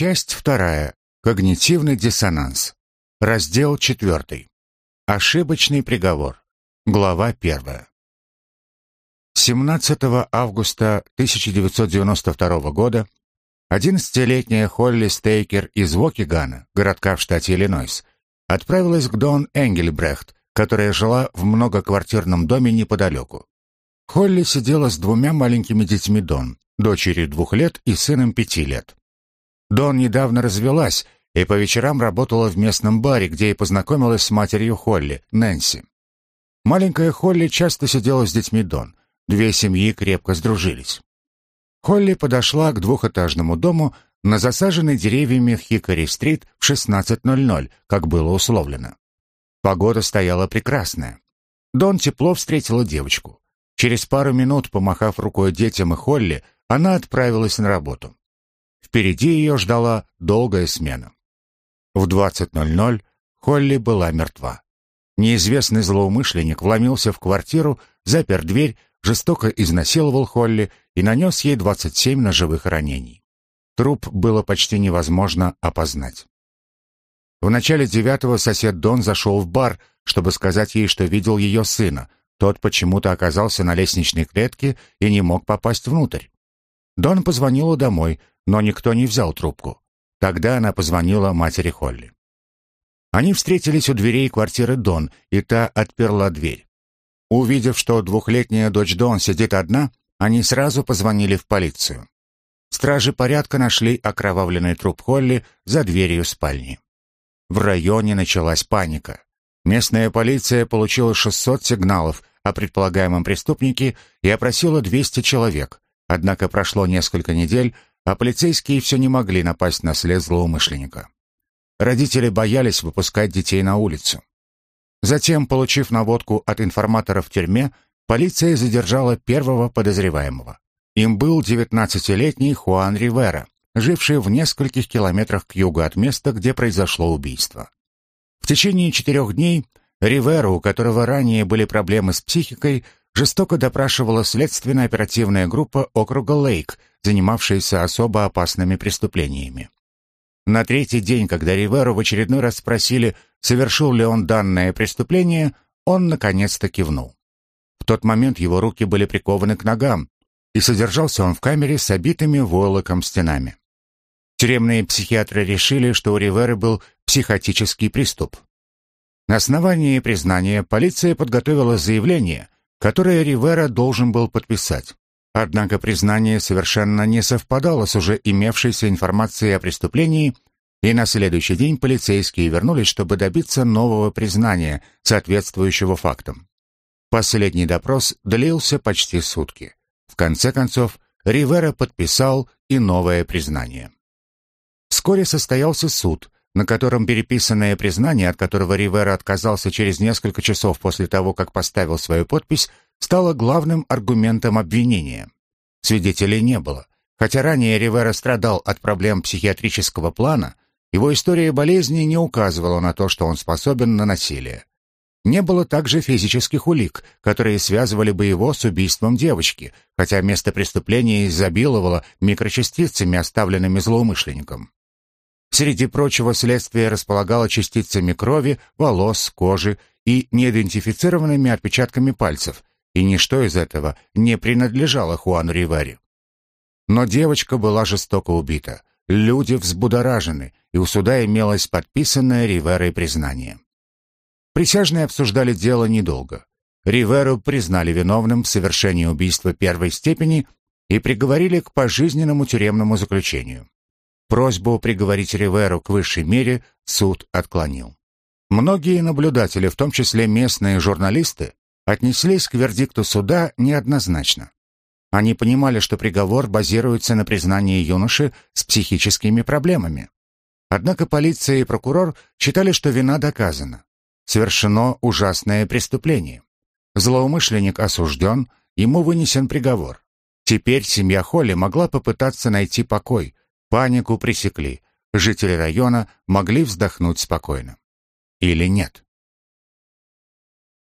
Часть вторая. Когнитивный диссонанс. Раздел четвертый. Ошибочный приговор. Глава первая. 17 августа 1992 года 11-летняя Холли Стейкер из Вокигана, городка в штате Иллинойс, отправилась к Дон Энгельбрехт, которая жила в многоквартирном доме неподалеку. Холли сидела с двумя маленькими детьми Дон, дочерью двух лет и сыном пяти лет. Дон недавно развелась и по вечерам работала в местном баре, где и познакомилась с матерью Холли, Нэнси. Маленькая Холли часто сидела с детьми Дон. Две семьи крепко сдружились. Холли подошла к двухэтажному дому на засаженной деревьями в Хикори-стрит в 16.00, как было условлено. Погода стояла прекрасная. Дон тепло встретила девочку. Через пару минут, помахав рукой детям и Холли, она отправилась на работу. Впереди ее ждала долгая смена. В 20.00 Холли была мертва. Неизвестный злоумышленник вломился в квартиру, запер дверь, жестоко изнасиловал Холли и нанес ей 27 ножевых ранений. Труп было почти невозможно опознать. В начале девятого сосед Дон зашел в бар, чтобы сказать ей, что видел ее сына. Тот почему-то оказался на лестничной клетке и не мог попасть внутрь. Дон позвонила домой, но никто не взял трубку. Тогда она позвонила матери Холли. Они встретились у дверей квартиры Дон, и та отперла дверь. Увидев, что двухлетняя дочь Дон сидит одна, они сразу позвонили в полицию. Стражи порядка нашли окровавленный труп Холли за дверью спальни. В районе началась паника. Местная полиция получила 600 сигналов о предполагаемом преступнике и опросила 200 человек. Однако прошло несколько недель, а полицейские все не могли напасть на след злоумышленника. Родители боялись выпускать детей на улицу. Затем, получив наводку от информатора в тюрьме, полиция задержала первого подозреваемого. Им был 19-летний Хуан Ривера, живший в нескольких километрах к югу от места, где произошло убийство. В течение четырех дней Ривера, у которого ранее были проблемы с психикой, жестоко допрашивала следственная оперативная группа округа Лейк, занимавшаяся особо опасными преступлениями. На третий день, когда Риверу в очередной раз спросили, совершил ли он данное преступление, он наконец-то кивнул. В тот момент его руки были прикованы к ногам, и содержался он в камере с обитыми войлоком стенами. Тюремные психиатры решили, что у Риверы был психотический приступ. На основании признания полиция подготовила заявление, которое Ривера должен был подписать. Однако признание совершенно не совпадало с уже имевшейся информацией о преступлении, и на следующий день полицейские вернулись, чтобы добиться нового признания, соответствующего фактам. Последний допрос длился почти сутки. В конце концов, Ривера подписал и новое признание. Вскоре состоялся суд, на котором переписанное признание, от которого Ривера отказался через несколько часов после того, как поставил свою подпись, стало главным аргументом обвинения. Свидетелей не было. Хотя ранее Ривера страдал от проблем психиатрического плана, его история болезни не указывала на то, что он способен на насилие. Не было также физических улик, которые связывали бы его с убийством девочки, хотя место преступления изобиловало микрочастицами, оставленными злоумышленником. Среди прочего, следствие располагало частицами крови, волос, кожи и неидентифицированными отпечатками пальцев, и ничто из этого не принадлежало Хуану Ривари. Но девочка была жестоко убита, люди взбудоражены, и у суда имелось подписанное Риверой признание. Присяжные обсуждали дело недолго. Риверу признали виновным в совершении убийства первой степени и приговорили к пожизненному тюремному заключению. Просьбу приговорить Риверу к высшей мере суд отклонил. Многие наблюдатели, в том числе местные журналисты, отнеслись к вердикту суда неоднозначно. Они понимали, что приговор базируется на признании юноши с психическими проблемами. Однако полиция и прокурор считали, что вина доказана. Совершено ужасное преступление. Злоумышленник осужден, ему вынесен приговор. Теперь семья Холли могла попытаться найти покой, Панику пресекли. Жители района могли вздохнуть спокойно. Или нет?